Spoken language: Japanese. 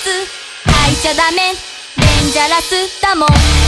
つ。いちゃダメ。デンジャラスだもん。